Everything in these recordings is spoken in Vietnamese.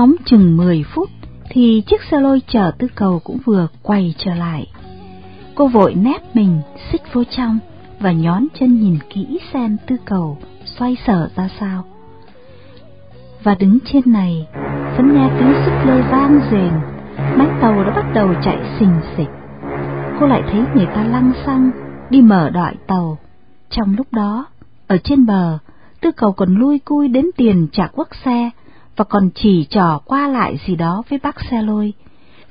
ngóng chừng 10 phút thì chiếc xe lôi chở tư cầu cũng vừa quay trở lại. Cô vội nép mình xích vô trong và nhón chân nhìn kỹ xem tư cầu xoay sở ra sao. Và đứng trên này, vẫn nghe tiếng súp lôi vang rền, máy tàu đã bắt đầu chạy xình xịch. Cô lại thấy người ta lăng xăng đi mở đợi tàu. Trong lúc đó, ở trên bờ, tư cầu còn lui cui đến tiền trả quốc xe và còn chỉ trò qua lại gì đó với bác xe lôi.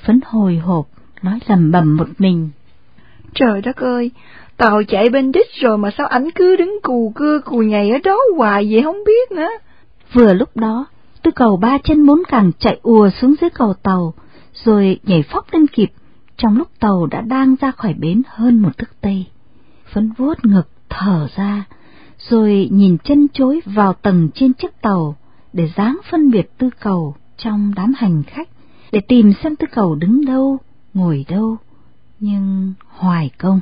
Phấn hồi hộp, nói lầm bầm một mình. Trời đất ơi, tàu chạy bên đích rồi mà sao ảnh cứ đứng cù cưa cù nhảy ở đó hoài vậy không biết nữa. Vừa lúc đó, tư cầu ba chân bốn cẳng chạy ùa xuống dưới cầu tàu, rồi nhảy phóc lên kịp, trong lúc tàu đã đang ra khỏi bến hơn một thức tây. Phấn vuốt ngực, thở ra, rồi nhìn chân chối vào tầng trên chiếc tàu, để dáng phân biệt tư cầu trong đám hành khách, để tìm xem tư cầu đứng đâu, ngồi đâu, nhưng hoài công.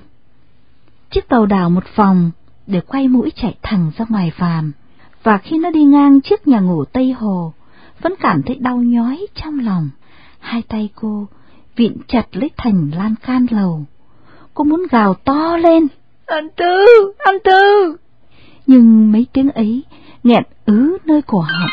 Chiếc tàu đảo một vòng để quay mũi chạy thẳng ra ngoài phàm, và khi nó đi ngang trước nhà ngủ Tây Hồ, vẫn cảm thấy đau nhói trong lòng. Hai tay cô vịn chặt lấy thành lan can lầu. Cô muốn gào to lên. Anh Tư, anh Tư. Nhưng mấy tiếng ấy nghẹn ứ nơi cổ họng.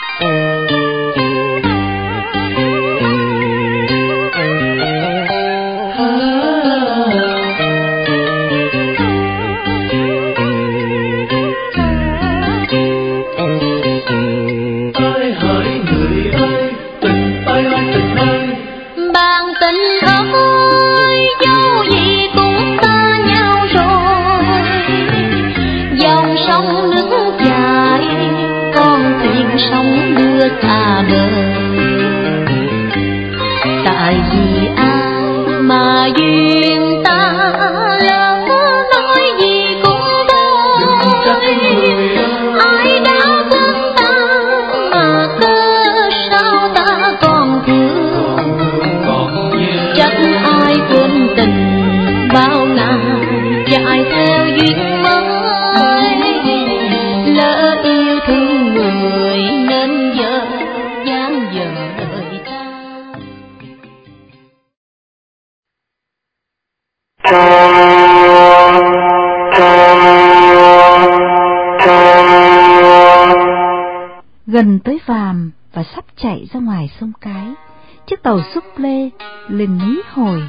Lên mấy hồi.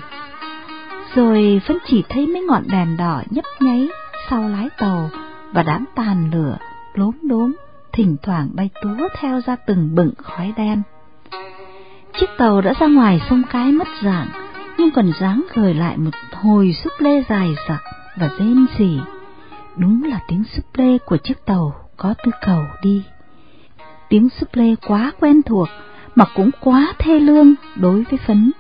Rồi vẫn chỉ thấy mấy ngọn đèn đỏ nhấp nháy sau lái tàu và đám tàn lửa lốm đốm thỉnh thoảng bay túa theo ra từng bựng khói đen. Chiếc tàu đã ra ngoài sông Cái mất dạng, nhưng còn dáng gửi lại một hồi xúc lê dài dặc và rên rỉ. Đúng là tiếng xúc lê của chiếc tàu có tư cầu đi tiếng súp lê quá quen thuộc mà cũng quá thê lương đối với phấn.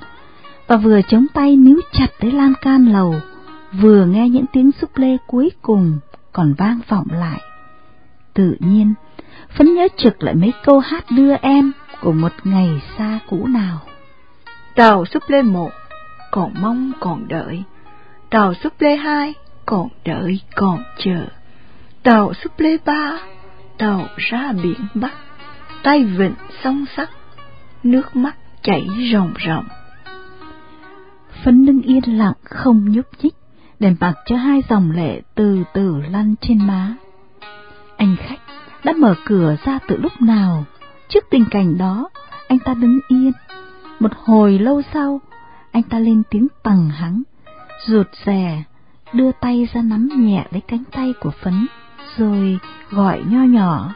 Và vừa chống tay níu chặt tới lan can lầu, vừa nghe những tiếng súp lê cuối cùng còn vang vọng lại. Tự nhiên, phấn nhớ trực lại mấy câu hát đưa em của một ngày xa cũ nào. Tàu súp lê một, còn mong còn đợi. Tàu súp lê hai, còn đợi còn chờ. Tàu súp lê ba, tàu ra biển Bắc tay vịnh song sắc, nước mắt chảy ròng ròng. Phấn đứng yên lặng không nhúc nhích, để mặc cho hai dòng lệ từ từ lăn trên má. Anh khách đã mở cửa ra từ lúc nào, trước tình cảnh đó, anh ta đứng yên. Một hồi lâu sau, anh ta lên tiếng tằng hắng, rụt rè, đưa tay ra nắm nhẹ lấy cánh tay của Phấn, rồi gọi nho nhỏ.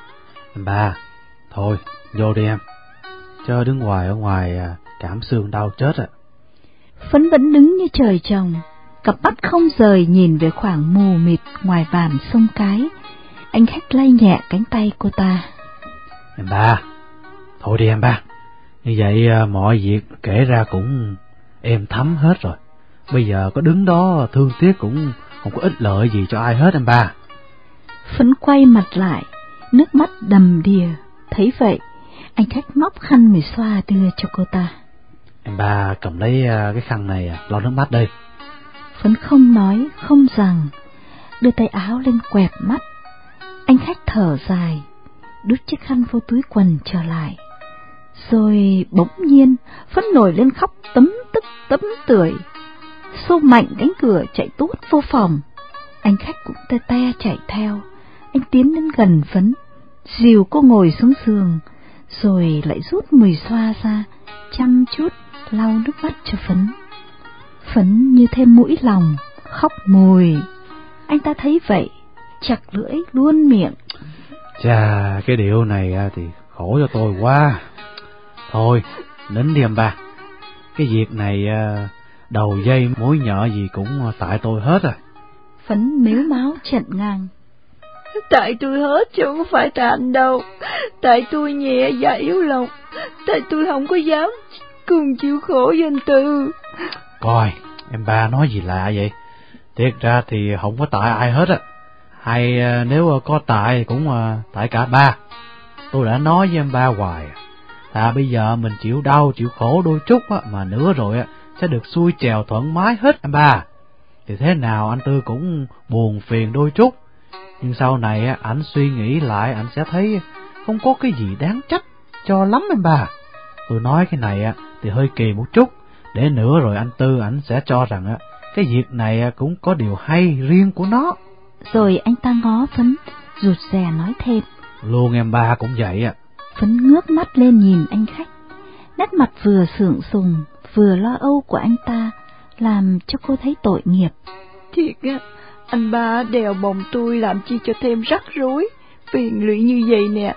Bà, Thôi, vô đi em. chơi đứng ngoài ở ngoài à, cảm xương đau chết ạ. À. Phấn vẫn đứng như trời trồng, cặp mắt không rời nhìn về khoảng mù mịt ngoài bàn sông cái. Anh khách lay nhẹ cánh tay cô ta. Em ba, thôi đi em ba. Như vậy à, mọi việc kể ra cũng em thấm hết rồi. Bây giờ có đứng đó thương tiếc cũng không có ích lợi gì cho ai hết em ba. Phấn quay mặt lại, nước mắt đầm đìa. Thấy vậy, anh khách móc khăn người xoa đưa cho cô ta. Em ba cầm lấy à, cái khăn này à, lo lau nước mắt đây. Phấn không nói, không rằng, đưa tay áo lên quẹt mắt. Anh khách thở dài, đút chiếc khăn vô túi quần trở lại. Rồi bỗng nhiên, Phấn nổi lên khóc tấm tức tấm tưởi. Xô mạnh cánh cửa chạy tút vô phòng. Anh khách cũng te te chạy theo. Anh tiến đến gần Phấn, dìu cô ngồi xuống giường, rồi lại rút mùi xoa ra, chăm chút lau nước mắt cho Phấn. Phấn như thêm mũi lòng, khóc mùi. Anh ta thấy vậy, chặt lưỡi luôn miệng. Chà, cái điệu này thì khổ cho tôi quá. Thôi, nín đi em ba. Cái việc này đầu dây mối nhợ gì cũng tại tôi hết rồi. Phấn mếu máu trận ngang. Tại tôi hết chứ không phải tại anh đâu. Tại tôi nhẹ dạ yếu lòng. Tại tôi không có dám cùng chịu khổ với anh Tư. Coi, em ba nói gì lạ vậy? Thiệt ra thì không có tại ai hết á. Hay ờ, nếu ờ, có tại cũng ờ, tại cả ba. Tôi đã nói với em ba hoài. À bây giờ mình chịu đau, chịu khổ đôi chút á, mà nữa rồi á, sẽ được xuôi trèo thoải mái hết em ba. Thì thế nào anh Tư cũng buồn phiền đôi chút. Nhưng sau này á, ảnh suy nghĩ lại, ảnh sẽ thấy không có cái gì đáng trách cho lắm em ba. Tôi nói cái này á, thì hơi kỳ một chút, để nữa rồi anh Tư ảnh sẽ cho rằng á, cái việc này cũng có điều hay riêng của nó. Rồi anh ta ngó phấn, rụt rè nói thêm. Luôn em ba cũng vậy ạ. Phấn ngước mắt lên nhìn anh khách. Nét mặt vừa sượng sùng, vừa lo âu của anh ta, làm cho cô thấy tội nghiệp. Thiệt á, anh ba đèo bồng tôi làm chi cho thêm rắc rối, phiền lụy như vậy nè.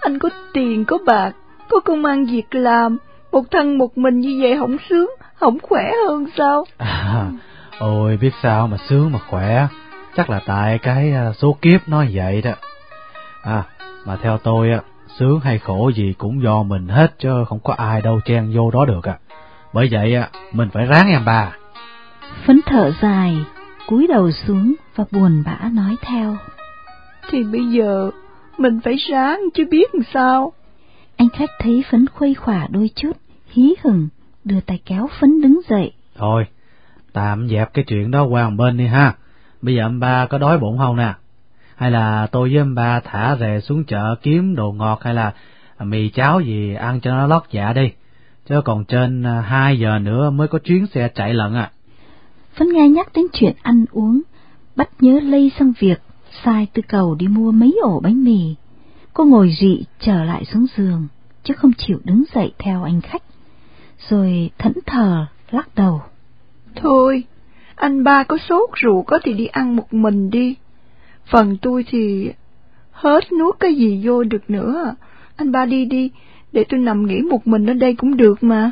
Anh có tiền, có bạc, có công ăn việc làm, một thân một mình như vậy không sướng, không khỏe hơn sao? À, ôi biết sao mà sướng mà khỏe, chắc là tại cái số kiếp nói vậy đó. À, mà theo tôi á, sướng hay khổ gì cũng do mình hết chứ không có ai đâu chen vô đó được à. Bởi vậy á, mình phải ráng em bà. Phấn thở dài, cúi đầu xuống và buồn bã nói theo. Thì bây giờ mình phải ráng chứ biết làm sao. Anh khách thấy Phấn khuây khỏa đôi chút, hí hừng, đưa tay kéo Phấn đứng dậy. Thôi, tạm dẹp cái chuyện đó qua một bên đi ha. Bây giờ em ba có đói bụng không nè? Hay là tôi với em ba thả rề xuống chợ kiếm đồ ngọt hay là mì cháo gì ăn cho nó lót dạ đi. Chứ còn trên hai giờ nữa mới có chuyến xe chạy lận à. Phấn nghe nhắc đến chuyện ăn uống, bắt nhớ lây sang việc sai tư cầu đi mua mấy ổ bánh mì. Cô ngồi dị trở lại xuống giường, chứ không chịu đứng dậy theo anh khách. Rồi thẫn thờ, lắc đầu. Thôi, anh ba có sốt rượu có thì đi ăn một mình đi. Phần tôi thì hết nuốt cái gì vô được nữa. Anh ba đi đi, để tôi nằm nghỉ một mình ở đây cũng được mà.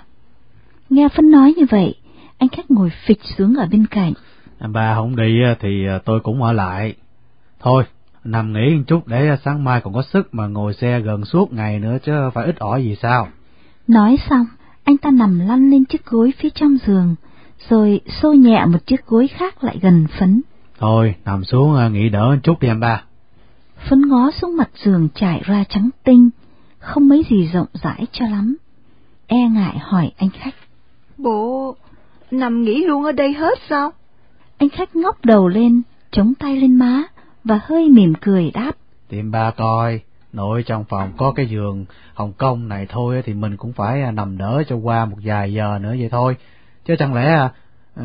Nghe Phấn nói như vậy, anh khách ngồi phịch xuống ở bên cạnh. Anh ba không đi thì tôi cũng ở lại. Thôi, nằm nghỉ một chút để sáng mai còn có sức mà ngồi xe gần suốt ngày nữa chứ phải ít ỏi gì sao. Nói xong, anh ta nằm lăn lên chiếc gối phía trong giường, rồi xô nhẹ một chiếc gối khác lại gần Phấn. Thôi, nằm xuống nghỉ đỡ một chút đi em ba. Phấn ngó xuống mặt giường trải ra trắng tinh, không mấy gì rộng rãi cho lắm. E ngại hỏi anh khách. Bộ, nằm nghỉ luôn ở đây hết sao? Anh khách ngóc đầu lên, chống tay lên má, và hơi mỉm cười đáp. Tìm ba coi, nội trong phòng có cái giường Hồng Kông này thôi thì mình cũng phải nằm đỡ cho qua một vài giờ nữa vậy thôi. Chứ chẳng lẽ uh,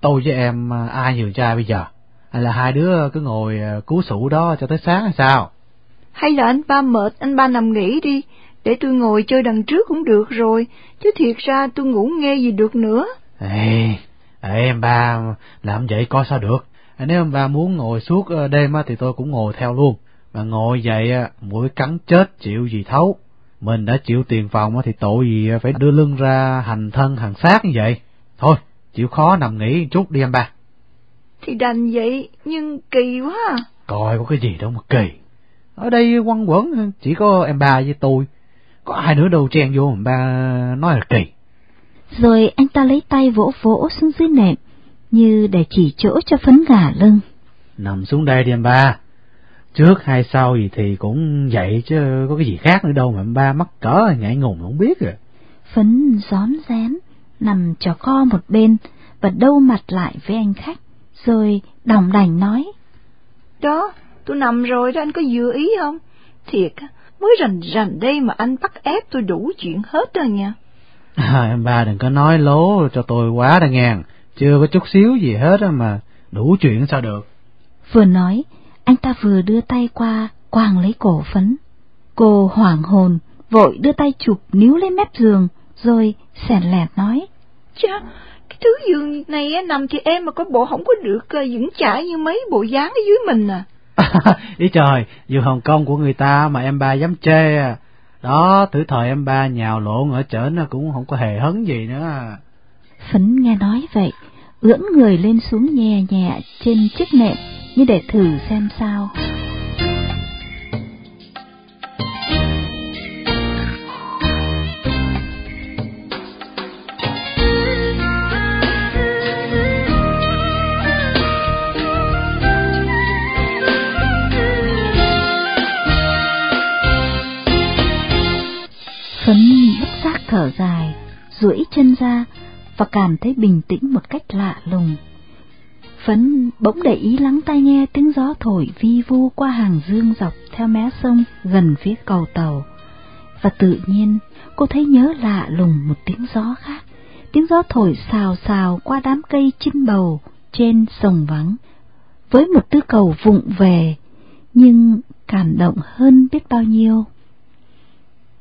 tôi với em ai nhường trai bây giờ? Hay là hai đứa cứ ngồi cú sủ đó cho tới sáng hay sao? Hay là anh ba mệt, anh ba nằm nghỉ đi, để tôi ngồi chơi đằng trước cũng được rồi, chứ thiệt ra tôi ngủ nghe gì được nữa. Ê, ê em ba làm vậy coi sao được. Nếu em ba muốn ngồi suốt đêm thì tôi cũng ngồi theo luôn. Mà ngồi vậy mũi cắn chết chịu gì thấu. Mình đã chịu tiền phòng thì tội gì phải đưa lưng ra hành thân hành xác như vậy. Thôi, chịu khó nằm nghỉ chút đi em ba. Thì đành vậy, nhưng kỳ quá à. Coi có cái gì đâu mà kỳ. Ở đây quăng quẩn chỉ có em ba với tôi. Có ai nữa đâu chen vô mà ba nói là kỳ. Rồi anh ta lấy tay vỗ vỗ xuống dưới nệm, như để chỉ chỗ cho phấn gà lưng. Nằm xuống đây đi em ba. Trước hay sau gì thì cũng vậy chứ có cái gì khác nữa đâu mà em ba mắc cỡ ngại ngùng không biết rồi. Phấn gión rén, nằm trò co một bên và đâu mặt lại với anh khách, rồi đồng đành nói. Đó, tôi nằm rồi đó anh có vừa ý không? Thiệt, Mới rành rành đây mà anh bắt ép tôi đủ chuyện hết rồi nha. À, em ba đừng có nói lố cho tôi quá đã ngàn, chưa có chút xíu gì hết á mà đủ chuyện sao được. Vừa nói, anh ta vừa đưa tay qua quàng lấy cổ phấn. Cô hoảng hồn, vội đưa tay chụp níu lên mép giường, rồi sèn lẹt nói. Chà, cái thứ giường này nằm thì em mà có bộ không có được vững chãi như mấy bộ dáng ở dưới mình à. Ý trời, giường Hồng Kông của người ta mà em ba dám chê à. Đó, thử thời em ba nhào lộn ở trển cũng không có hề hấn gì nữa. Phấn nghe nói vậy, ưỡn người lên xuống nhẹ nhẹ trên chiếc nệm như để thử xem sao. Phấn bất giác thở dài, duỗi chân ra và cảm thấy bình tĩnh một cách lạ lùng. Phấn bỗng để ý lắng tai nghe tiếng gió thổi vi vu qua hàng dương dọc theo mé sông gần phía cầu tàu. Và tự nhiên cô thấy nhớ lạ lùng một tiếng gió khác, tiếng gió thổi xào xào qua đám cây chinh bầu trên sông vắng, với một tư cầu vụng về, nhưng cảm động hơn biết bao nhiêu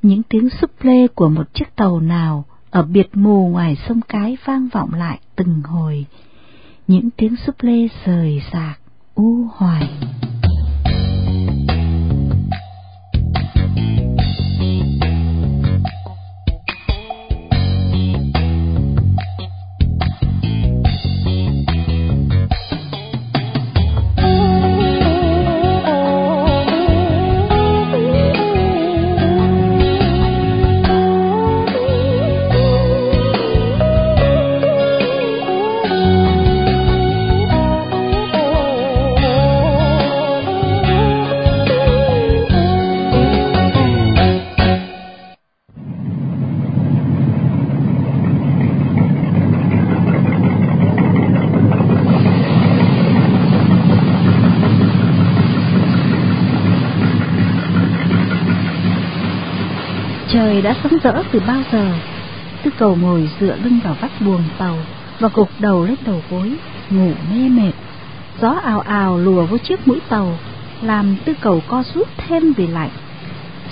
những tiếng súp lê của một chiếc tàu nào ở biệt mù ngoài sông Cái vang vọng lại từng hồi, những tiếng súp lê rời rạc, u hoài. Trời đã sáng rỡ từ bao giờ. Tư cầu ngồi dựa lưng vào vách buồng tàu Và gục đầu lên đầu gối, Ngủ mê mệt. Gió ào ào lùa vô chiếc mũi tàu, Làm tư cầu co rút thêm vì lạnh.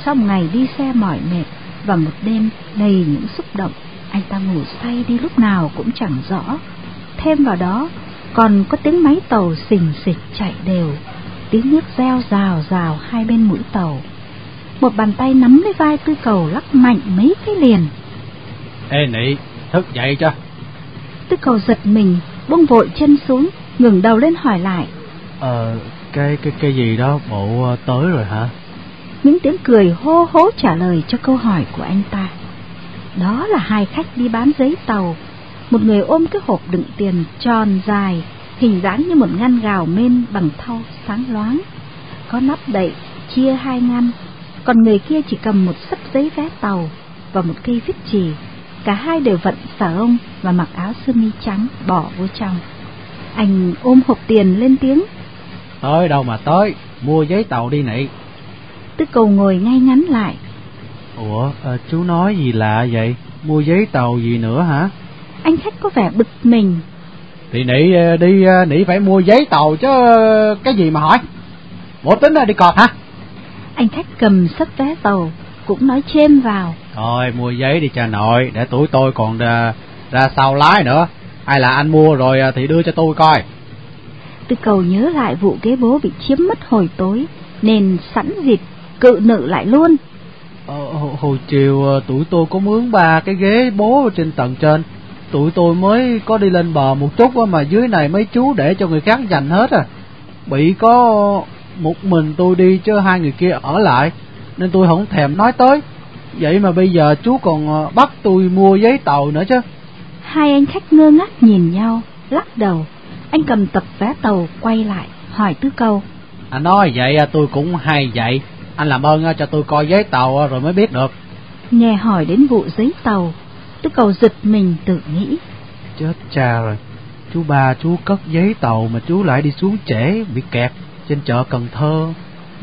Sau một ngày đi xe mỏi mệt Và một đêm đầy những xúc động, Anh ta ngủ say đi lúc nào cũng chẳng rõ. Thêm vào đó, Còn có tiếng máy tàu xình xịch chạy đều, Tiếng nước reo rào rào hai bên mũi tàu một bàn tay nắm lấy vai tư cầu lắc mạnh mấy cái liền. Ê nị, thức dậy cho. Tư cầu giật mình, buông vội chân xuống, ngừng đầu lên hỏi lại. Ờ, cái cái cái gì đó bộ ờ, tới rồi hả? Những tiếng cười hô hố trả lời cho câu hỏi của anh ta. Đó là hai khách đi bán giấy tàu, một người ôm cái hộp đựng tiền tròn dài, hình dáng như một ngăn gào men bằng thau sáng loáng, có nắp đậy chia hai ngăn còn người kia chỉ cầm một sấp giấy vé tàu và một cây viết chì. Cả hai đều vận xà ông và mặc áo sơ mi trắng bỏ vô trong. Anh ôm hộp tiền lên tiếng. Tới đâu mà tới, mua giấy tàu đi nị. Tư cầu ngồi ngay ngắn lại. Ủa, à, chú nói gì lạ vậy? Mua giấy tàu gì nữa hả? Anh khách có vẻ bực mình. Thì nị ờ, đi ờ, nị phải mua giấy tàu chứ cái gì mà hỏi? Bộ tính là đi cọp hả? Anh khách cầm sắp vé tàu, cũng nói chêm vào. Thôi mua giấy đi cha nội, để tuổi tôi còn ra, ra sau lái nữa. Hay là anh mua rồi à, thì đưa cho tôi coi. Tư cầu nhớ lại vụ ghế bố bị chiếm mất hồi tối, nên sẵn dịp cự nữ lại luôn. Ờ, hồi chiều à, tuổi tôi có mướn ba cái ghế bố trên tầng trên. Tụi tôi mới có đi lên bờ một chút mà dưới này mấy chú để cho người khác giành hết à. Bị có một mình tôi đi chứ hai người kia ở lại. Nên tôi không thèm nói tới. Vậy mà bây giờ chú còn ờ, bắt tôi mua giấy tàu nữa chứ. Hai anh khách ngơ ngác nhìn nhau lắc đầu. Anh cầm tập vé tàu quay lại hỏi tứ câu. Anh nói vậy à, tôi cũng hay vậy. Anh làm ơn cho tôi coi giấy tàu rồi mới biết được. Nghe hỏi đến vụ giấy tàu tứ cầu giật mình tự nghĩ. Chết cha rồi. Chú ba chú cất giấy tàu mà chú lại đi xuống trễ bị kẹt trên chợ Cần Thơ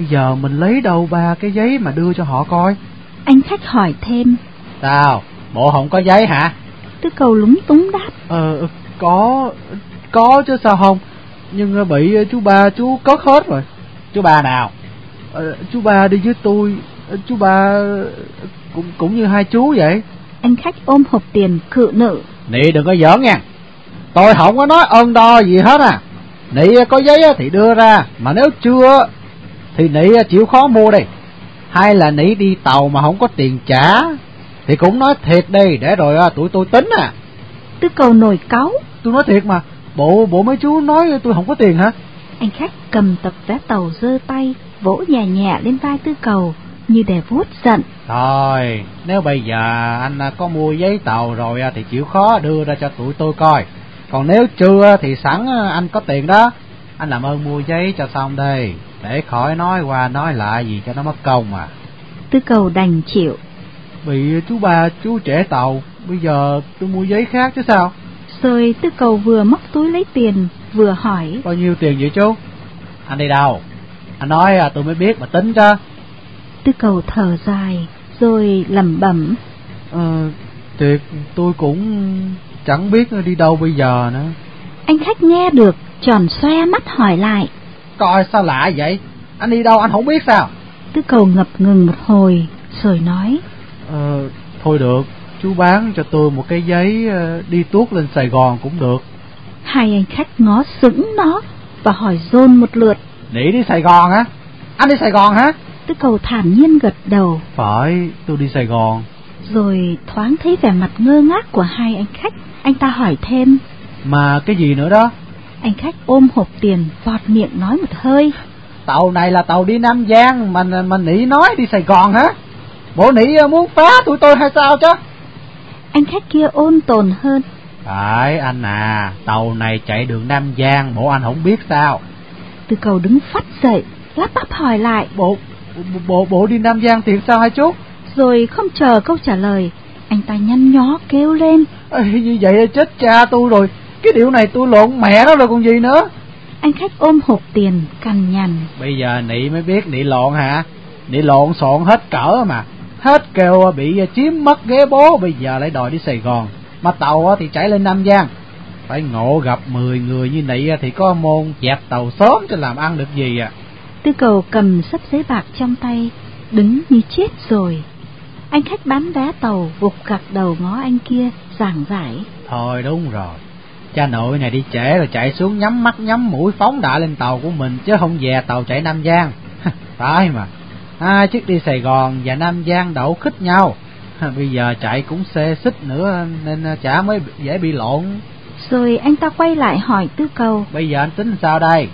Bây giờ mình lấy đâu ba cái giấy mà đưa cho họ coi. Anh khách hỏi thêm. Sao, bộ không có giấy hả? Tư cầu lúng túng đáp. Ờ, có, có chứ sao không? Nhưng bị chú ba chú cất hết rồi. Chú ba nào? Ờ, chú ba đi với tôi. Chú ba cũng cũng như hai chú vậy. Anh khách ôm hộp tiền cự nự Nị đừng có giỡn nha. Tôi không có nói ơn đo gì hết à Nị có giấy thì đưa ra Mà nếu chưa Thì Nị chịu khó mua đi Hay là Nị đi tàu mà không có tiền trả Thì cũng nói thiệt đi Để rồi tụi tôi tính à. Tư cầu nổi cáu. Tôi nói thiệt mà Bộ bộ mấy chú nói tôi không có tiền hả? Anh khách cầm tập vé tàu giơ tay Vỗ nhẹ nhẹ lên vai tư cầu Như để vuốt giận. Thôi nếu bây giờ anh có mua giấy tàu rồi thì chịu khó đưa ra cho tụi tôi coi Còn nếu chưa thì sẵn anh có tiền đó. Anh làm ơn mua giấy cho xong đây. Để khỏi nói qua nói lại gì cho nó mất công mà. Tư cầu đành chịu. Bị chú ba chú trẻ tàu Bây giờ tôi mua giấy khác chứ sao? Rồi tư cầu vừa móc túi lấy tiền Vừa hỏi. Bao nhiêu tiền vậy chú? Anh đi đâu? Anh nói à, tôi mới biết mà tính cho. Tư cầu thở dài Rồi lẩm bẩm. Ờ Thiệt tôi cũng chẳng biết đi đâu bây giờ nữa. Anh khách nghe được Tròn xoe mắt hỏi lại. Coi sao lạ vậy? Anh đi đâu anh không biết sao? Tư cầu ngập ngừng một hồi Rồi nói. Ờ thôi được Chú bán cho tôi một cái giấy ờ, đi tuốt lên Sài Gòn cũng được. Hai anh khách ngó sững nó Và hỏi dồn một lượt. Nỉ đi Sài Gòn hả? Anh đi Sài Gòn hả? Tư cầu thản nhiên gật đầu. Phải tôi đi Sài Gòn Rồi thoáng thấy vẻ mặt ngơ ngác của hai anh khách Anh ta hỏi thêm. Mà cái gì nữa đó? Anh khách ôm hộp tiền vọt miệng nói một hơi. Tàu này là tàu đi Nam Giang Mà, mà nỉ nói đi Sài Gòn hả? Bộ nỉ ờ, muốn phá tụi tôi hay sao chứ? Anh khách kia ôn tồn hơn. Phải anh à Tàu này chạy đường Nam Giang Bộ anh không biết sao. Từ cầu đứng phát dậy Lắp bắp hỏi lại. Bộ bộ, bộ, đi Nam Giang tiền sao hai chú Rồi không chờ câu trả lời Anh ta nhăn nhó kêu lên. Ê, Như vậy là chết cha tôi rồi. Cái điều này tôi lộn mẹ nó rồi còn gì nữa. Anh khách ôm hộp tiền cằn nhằn. Bây giờ nị mới biết nị lộn hả? Nị lộn xộn hết cỡ mà. Hết kêu bị chiếm mất ghế bố Bây giờ lại đòi đi Sài Gòn. Mà tàu thì chạy lên Nam Giang. Phải ngộ gặp 10 người như nị Thì có môn dẹp tàu sớm cho làm ăn được gì à? Tư cầu cầm sắp giấy bạc trong tay Đứng như chết rồi Anh khách bán vé tàu gục gặt đầu ngó anh kia giảng giải. Thôi đúng rồi. Cha nội này đi trễ rồi chạy xuống nhắm mắt nhắm mũi phóng đại lên tàu của mình Chứ không về tàu chạy Nam Giang. Phải mà. Hai chiếc đi Sài Gòn và Nam Giang đậu khích nhau. Bây giờ chạy cũng xê xích nữa Nên chả mới dễ bị lộn. Rồi anh ta quay lại hỏi tư cầu. Bây giờ anh tính sao đây?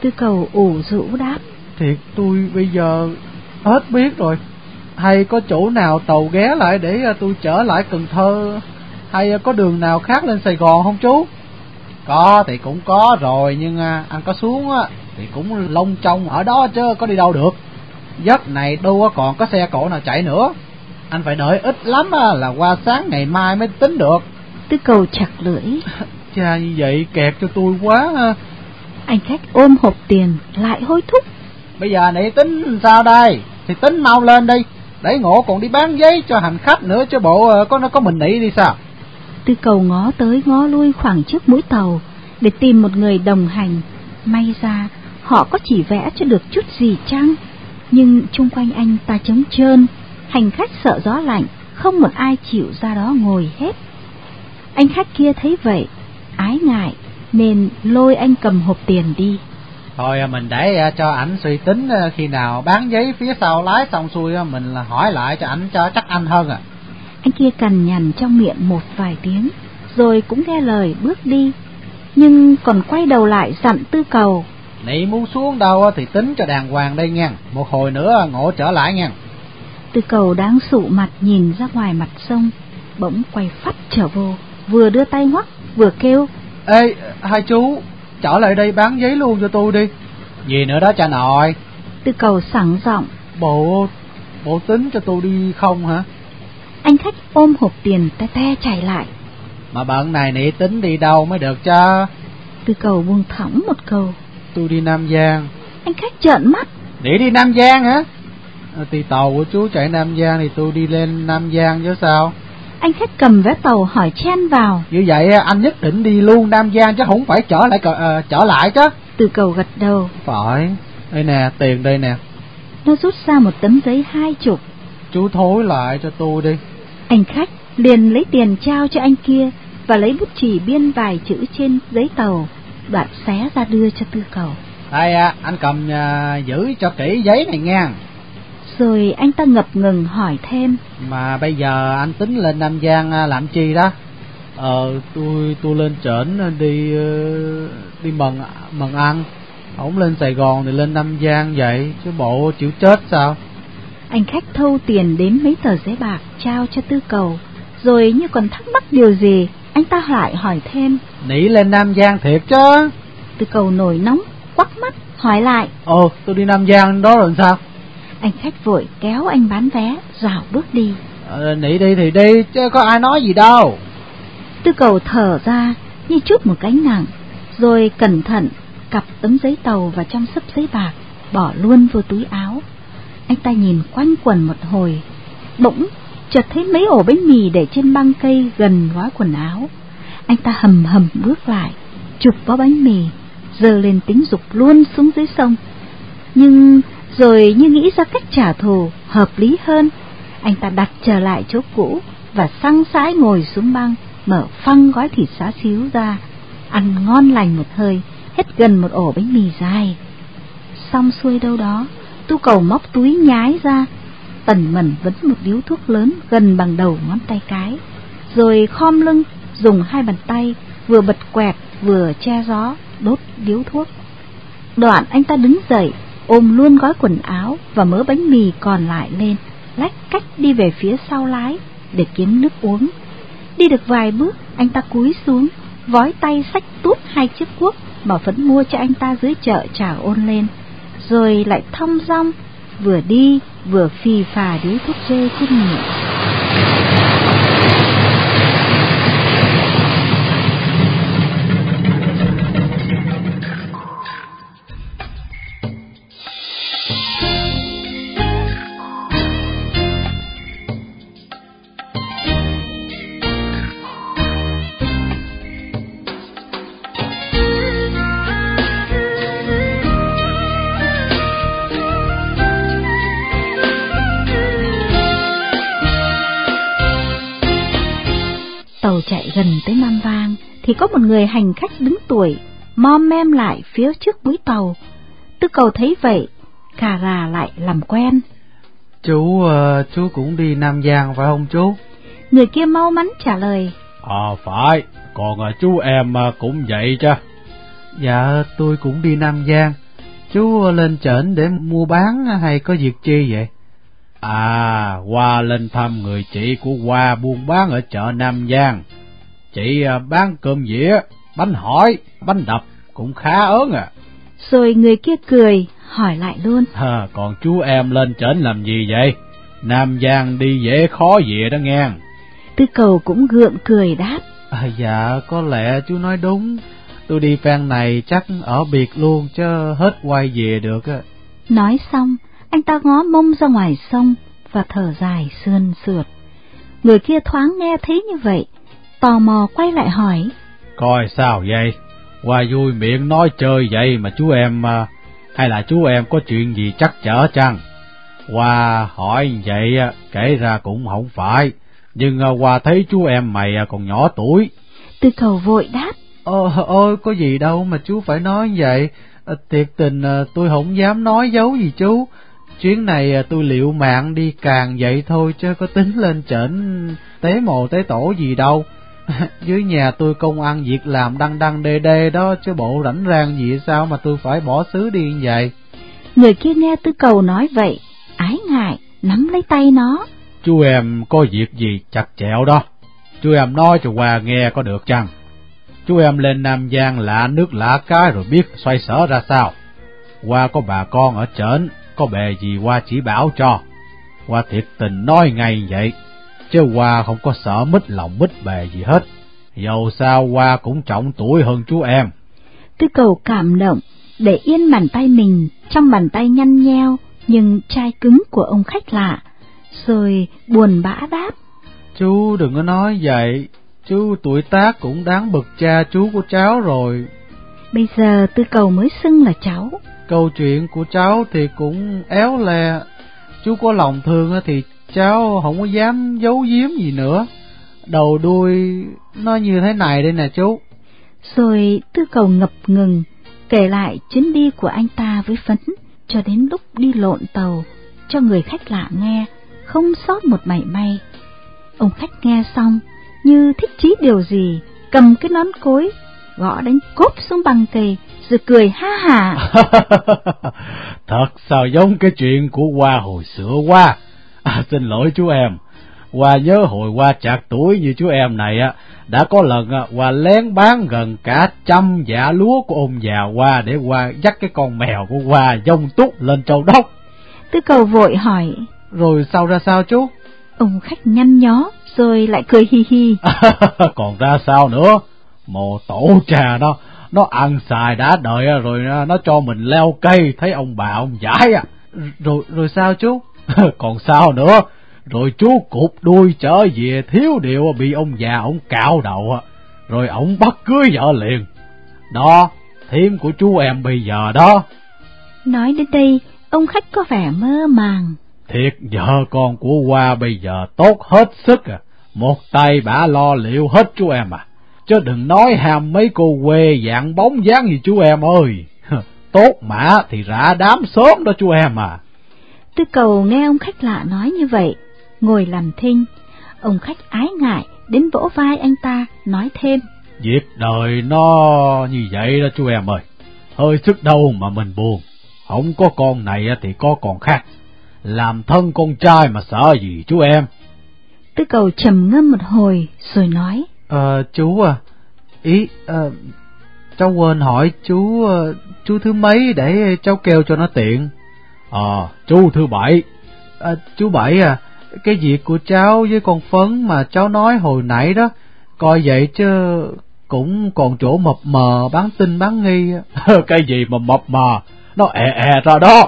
Tư cầu ủ rũ đáp. Thiệt tôi bây giờ hết biết rồi Hay có chỗ nào tàu ghé lại để tôi trở lại Cần Thơ? Hay có đường nào khác lên Sài Gòn không chú? Có thì cũng có rồi Nhưng anh có xuống á Thì cũng lông trông ở đó chứ có đi đâu được. Giấc này đâu còn có xe cổ nào chạy nữa. Anh phải đợi ít lắm là qua sáng ngày mai mới tính được. Tư cầu chặt lưỡi. Cha như vậy kẹt cho tôi quá Anh khách ôm hộp tiền lại hối thúc. Bây giờ này tính sao đây? Thì tính mau lên đi Đấy ngộ còn đi bán giấy cho hành khách nữa Chứ bộ ờ, có nó có mình nỉ đi sao? Từ cầu ngó tới ngó lui khoảng trước mũi tàu, Để tìm một người đồng hành. May ra, họ có chỉ vẽ cho được chút gì chăng? Nhưng chung quanh anh ta trống trơn, Hành khách sợ gió lạnh, Không một ai chịu ra đó ngồi hết. Anh khách kia thấy vậy, Ái ngại, Nên lôi anh cầm hộp tiền đi. Thôi mình để cho ảnh suy tính khi nào bán giấy phía sau lái xong xuôi mình là hỏi lại cho ảnh cho chắc anh hơn à. Anh kia cằn nhằn trong miệng một vài tiếng, rồi cũng nghe lời bước đi, nhưng còn quay đầu lại dặn tư cầu. Nị muốn xuống đâu thì tính cho đàng hoàng đây nha, một hồi nữa ngộ trở lại nha. Tư cầu đáng sụ mặt nhìn ra ngoài mặt sông, bỗng quay phát trở vô, vừa đưa tay ngoắc, vừa kêu. Ê, hai chú, trở lại đây bán giấy luôn cho tôi đi. Gì nữa đó cha nội? Tư cầu sẵn giọng. Bộ, bộ tính cho tôi đi không hả? Anh khách ôm hộp tiền te te chạy lại. Mà bận này nị tính đi đâu mới được cho? Tư cầu buông thõng một câu. Tôi đi Nam Giang. Anh khách trợn mắt. Nỉ đi Nam Giang hả? À, thì tàu của chú chạy Nam Giang thì tôi đi lên Nam Giang chứ sao? Anh khách cầm vé tàu hỏi chen vào. Như vậy anh nhất định đi luôn Nam Giang chứ không phải trở lại uh, trở lại chứ. Từ cầu gật đầu. Phải. Đây nè, tiền đây nè. Nó rút ra một tấm giấy hai chục. Chú thối lại cho tôi đi. Anh khách liền lấy tiền trao cho anh kia và lấy bút chì biên vài chữ trên giấy tàu, đoạn xé ra đưa cho tư cầu. Đây à, anh cầm à, giữ cho kỹ giấy này nha. Rồi anh ta ngập ngừng hỏi thêm. Mà bây giờ anh tính lên Nam Giang à, làm chi đó? Ờ, tôi tôi lên trển đi ờ, đi mần mần ăn. Không lên Sài Gòn thì lên Nam Giang vậy, chứ bộ chịu chết sao? Anh khách thâu tiền đến mấy tờ giấy bạc trao cho tư cầu, rồi như còn thắc mắc điều gì, anh ta lại hỏi thêm. Nỉ lên Nam Giang thiệt chứ? Tư cầu nổi nóng, quắc mắt, hỏi lại. Ồ, tôi đi Nam Giang đó rồi sao? Anh khách vội kéo anh bán vé, rảo bước đi. Ờ, nỉ đi thì đi, chứ có ai nói gì đâu. Tư cầu thở ra như chút một cánh nặng, rồi cẩn thận cặp tấm giấy tàu vào trong sấp giấy bạc, bỏ luôn vô túi áo. Anh ta nhìn quanh quần một hồi, bỗng chợt thấy mấy ổ bánh mì để trên băng cây gần gói quần áo. Anh ta hầm hầm bước lại, chụp bó bánh mì, giờ lên tính dục luôn xuống dưới sông. Nhưng rồi như nghĩ ra cách trả thù hợp lý hơn, anh ta đặt trở lại chỗ cũ và sang sái ngồi xuống băng, mở phăng gói thịt xá xíu ra, ăn ngon lành một hơi, hết gần một ổ bánh mì dài. Xong xuôi đâu đó, tu cầu móc túi nhái ra, tần mẩn vẫn một điếu thuốc lớn gần bằng đầu ngón tay cái, rồi khom lưng dùng hai bàn tay vừa bật quẹt vừa che gió đốt điếu thuốc. Đoạn anh ta đứng dậy, ôm luôn gói quần áo và mớ bánh mì còn lại lên, lách cách đi về phía sau lái để kiếm nước uống. Đi được vài bước, anh ta cúi xuống, vói tay xách tút hai chiếc cuốc mà vẫn mua cho anh ta dưới chợ trả ôn lên, rồi lại thong dong, vừa đi vừa phì phà điếu thuốc dê trên miệng. Chạy gần tới Nam Vang thì có một người hành khách đứng tuổi mom mem lại phía trước mũi tàu. Tư cầu thấy vậy, cà rà lại làm quen. Chú, uh, chú cũng đi Nam Giang phải không chú? Người kia mau mắn trả lời. Ờ à, phải, còn uh, chú em uh, cũng vậy chứ. Dạ, tôi cũng đi Nam Giang. Chú lên trển để mua bán hay có việc chi vậy? À, qua lên thăm người chị của Hoa buôn bán ở chợ Nam Giang. Chị bán cơm dĩa, bánh hỏi, bánh đập cũng khá ớn à. Rồi người kia cười, hỏi lại luôn. À, còn chú em lên trển làm gì vậy? Nam Giang đi dễ khó về đó nghe. Tư cầu cũng gượng cười đáp. À, dạ, có lẽ chú nói đúng. Tôi đi phen này chắc ở biệt luôn chứ hết quay về được á. Nói xong, anh ta ngó mông ra ngoài sông và thở dài sườn sượt. Người kia thoáng nghe thấy như vậy, tò mò quay lại hỏi. Coi sao vậy? Qua vui miệng nói chơi vậy mà chú em... Hay là chú em có chuyện gì chắc chở chăng? Qua hỏi vậy kể ra cũng không phải, nhưng qua thấy chú em mày còn nhỏ tuổi. Tư cầu vội đáp. Ôi, ôi, có gì đâu mà chú phải nói vậy, tiệt tình tôi không dám nói giấu gì chú. Chuyến này tôi liệu mạng đi càng vậy thôi chứ có tính lên trển tế mồ tế tổ gì đâu. Dưới nhà tôi công ăn việc làm đăng đăng đê đê đó chứ bộ rảnh rang gì sao mà tôi phải bỏ xứ đi như vậy. Người kia nghe tư cầu nói vậy, ái ngại, nắm lấy tay nó. Chú em có việc gì chặt chẹo đó, chú em nói cho Hòa nghe có được chăng? Chú em lên Nam Giang lạ nước lạ cái rồi biết xoay sở ra sao. Qua có bà con ở trển, có bề gì qua chỉ bảo cho. Qua thiệt tình nói ngay vậy, chứ qua không có sợ mít lòng mít bề gì hết. Dầu sao qua cũng trọng tuổi hơn chú em. Tư cầu cảm động, để yên bàn tay mình trong bàn tay nhăn nheo nhưng chai cứng của ông khách lạ, rồi buồn bã đáp. Chú đừng có nói vậy, chú tuổi tác cũng đáng bực cha chú của cháu rồi. Bây giờ tư cầu mới xưng là cháu. Câu chuyện của cháu thì cũng éo le, chú có lòng thương thì cháu không có dám giấu giếm gì nữa. Đầu đuôi nó như thế này đây nè chú. Rồi tư cầu ngập ngừng, kể lại chuyến đi của anh ta với phấn cho đến lúc đi lộn tàu cho người khách lạ nghe, không sót một mảy may. Ông khách nghe xong, như thích chí điều gì, cầm cái nón cối, gõ đánh cốp xuống băng kề, rồi cười ha hà. Thật sao giống cái chuyện của Hoa hồi xưa qua. À, xin lỗi chú em, Hoa nhớ hồi qua chạc tuổi như chú em này á, đã có lần Hoa lén bán gần cả trăm dạ lúa của ông già Hoa để Hoa dắt cái con mèo của Hoa dông túc lên châu đốc. Tư cầu vội hỏi. Rồi sao ra sao chú? Ông khách nhăn nhó, rồi lại cười hi hi. Còn ra sao nữa? Mồ tổ trà đó, nó ăn xài đã đợi rồi nó cho mình leo cây, thấy ông bà ông giải à. Rồi rồi sao chú? Còn sao nữa? Rồi chú cụp đuôi trở về thiếu điều bị ông già ông cạo đầu, rồi ông bắt cưới vợ liền. Đó, thêm của chú em bây giờ đó. Nói đến đây, ông khách có vẻ mơ màng. Thiệt vợ con của Hoa bây giờ tốt hết sức à, một tay bả lo liệu hết chú em à. Chứ đừng nói ham mấy cô quê dạng bóng dáng như chú em ơi. Tốt mã thì rã đám sớm đó chú em à. Tư cầu nghe ông khách lạ nói như vậy, ngồi làm thinh. Ông khách ái ngại đến vỗ vai anh ta, nói thêm. Việc đời nó như vậy đó chú em ơi. Hơi sức đâu mà mình buồn. Không có con này thì có con khác. Làm thân con trai mà sợ gì chú em. Tư cầu trầm ngâm một hồi rồi nói. Ờ, chú à, ý, à, cháu quên hỏi chú, uh, chú thứ mấy để cháu kêu cho nó tiện. Ờ, chú thứ bảy. À, chú bảy à, cái việc của cháu với con Phấn mà cháu nói hồi nãy đó, coi vậy chứ cũng còn chỗ mập mờ bán tin bán nghi. cái gì mà mập mờ, nó è è ra đó.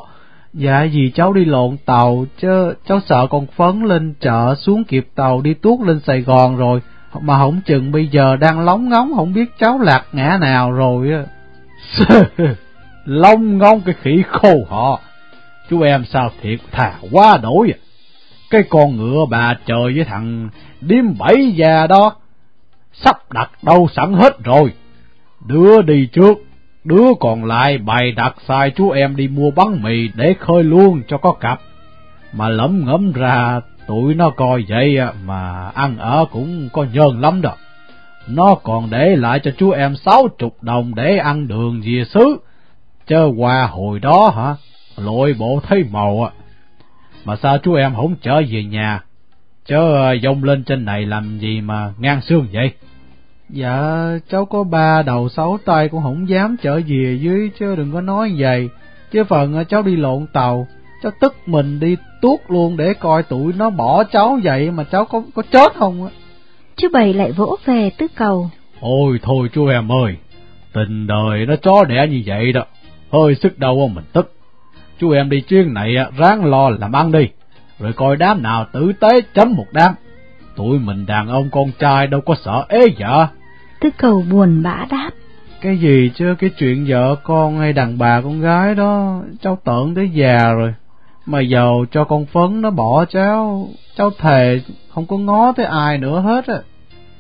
Dạ vì cháu đi lộn tàu chứ cháu sợ con Phấn lên chợ xuống kịp tàu đi tuốt lên Sài Gòn rồi, mà không chừng bây giờ đang lóng ngóng không biết cháu lạc ngã nào rồi. Lông ngóng cái khỉ khô họ. Chú em sao thiệt thà quá đổi à cái con ngựa bà trời với thằng điếm bảy già đó, sắp đặt đâu sẵn hết rồi. Đứa đi trước, đứa còn lại bày đặt sai chú em đi mua bánh mì để khơi luôn cho có cặp. Mà lẩm ngẫm ra tụi nó coi vậy mà ăn ở cũng có nhơn lắm đó. Nó còn để lại cho chú em sáu chục đồng để ăn đường dìa xứ. Chớ qua hồi đó hả, lội bộ thấy màu à mà sao chú em không trở về nhà, chớ dông lên trên này làm gì mà ngang xương vậy? Dạ, cháu có ba đầu sáu tay cũng không dám trở về dưới, chứ đừng có nói vậy. Chứ phần ờ, cháu đi lộn tàu, cháu tức mình đi tuốt luôn để coi tụi nó bỏ cháu vậy mà cháu có có chết không á. Chú Bảy lại vỗ về tứ cầu. Ôi thôi chú em ơi, tình đời nó chó đẻ như vậy đó, hơi sức đâu mình tức chú em đi chuyên này ráng lo làm ăn đi, rồi coi đám nào tử tế chấm một đám. Tụi mình đàn ông con trai đâu có sợ ế vợ. Tư cầu buồn bã đáp. Cái gì chứ cái chuyện vợ con hay đàn bà con gái đó, cháu tợn tới già rồi. Mà giàu cho con phấn nó bỏ cháu, cháu thề không có ngó tới ai nữa hết á.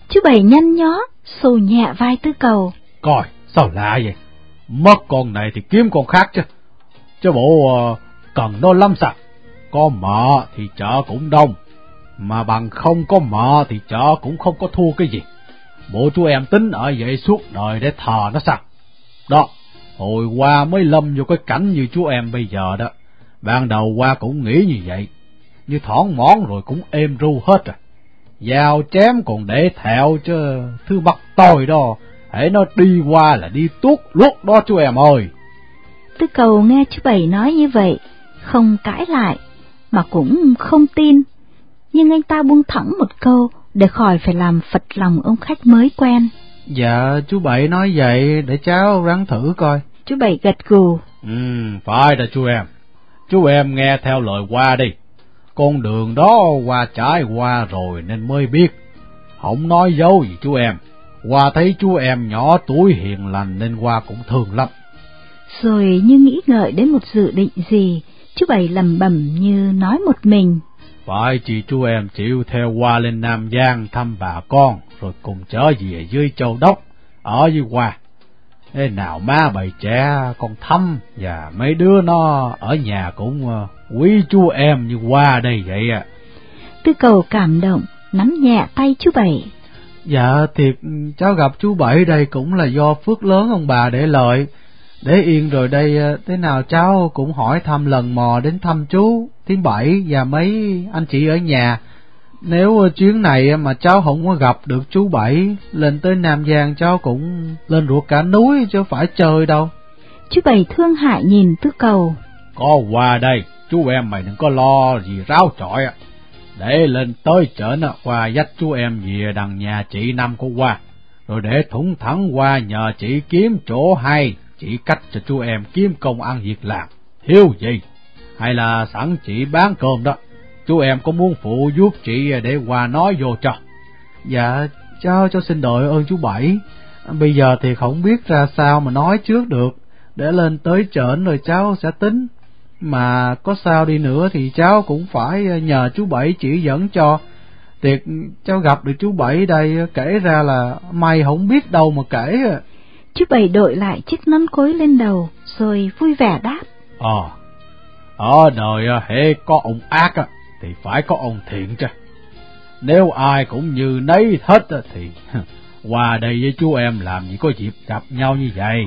Chú Bảy nhanh nhó, xù nhẹ vai tư cầu. Coi, sao lạ vậy? Mất con này thì kiếm con khác chứ chứ bộ uh, cần nó lắm sao? Có mợ thì chợ cũng đông, mà bằng không có mợ thì chợ cũng không có thua cái gì. Bộ chú em tính ở vậy suốt đời để thờ nó sao? Đó, hồi qua mới lâm vô cái cảnh như chú em bây giờ đó. Ban đầu qua cũng nghĩ như vậy, như thỏn món rồi cũng êm ru hết rồi. Dao chém còn để thẹo chứ thứ bắt tôi đó, hãy nó đi qua là đi tuốt luốt đó chú em ơi. Tư cầu nghe chú Bảy nói như vậy, không cãi lại, mà cũng không tin. Nhưng anh ta buông thẳng một câu để khỏi phải làm phật lòng ông khách mới quen. Dạ, chú Bảy nói vậy để cháu ráng thử coi. Chú Bảy gật gù. Ừ, phải rồi chú em. Chú em nghe theo lời qua đi. Con đường đó qua trải qua rồi nên mới biết. Không nói dấu gì chú em. Qua thấy chú em nhỏ tuổi hiền lành nên qua cũng thương lắm. Rồi như nghĩ ngợi đến một dự định gì, chú Bảy lầm bẩm như nói một mình. Phải chỉ chú em chịu theo qua lên Nam Giang thăm bà con, rồi cùng trở về dưới châu đốc, ở dưới qua. Thế nào má bầy trẻ con thăm và mấy đứa nó ở nhà cũng ờ, quý chú em như qua đây vậy ạ. À. Tư cầu cảm động, nắm nhẹ tay chú Bảy. Dạ thiệt cháu gặp chú Bảy đây cũng là do phước lớn ông bà để lợi. Để yên rồi đây ờ, thế nào cháu cũng hỏi thăm lần mò đến thăm chú, tiếng Bảy và mấy anh chị ở nhà. Nếu chuyến này mà cháu không có gặp được chú Bảy, lên tới Nam Giang cháu cũng lên ruột cả núi chứ phải chơi đâu. Chú Bảy thương hại nhìn tư cầu. Có qua đây, chú em mày đừng có lo gì ráo trọi. Để lên tới chợ nó qua dắt chú em về đằng nhà chị Năm của qua. Rồi để thủng thẳng qua nhờ chị kiếm chỗ hay, chỉ cách cho chú em kiếm công ăn việc làm. Hiếu gì? Hay là sẵn chị bán cơm đó chú em có muốn phụ giúp chị để qua nói vô cho? Dạ, cháu cho xin đội ơn chú Bảy. Bây giờ thì không biết ra sao mà nói trước được, để lên tới trển rồi cháu sẽ tính. Mà có sao đi nữa thì cháu cũng phải nhờ chú Bảy chỉ dẫn cho. Tiệc cháu gặp được chú Bảy đây kể ra là may không biết đâu mà kể. Chú Bảy đội lại chiếc nón cối lên đầu, rồi vui vẻ đáp. Ờ, ở đời hệ có ông ác thì phải có ông thiện chứ. Nếu ai cũng như nấy hết thì qua đây với chú em làm gì có dịp gặp nhau như vậy.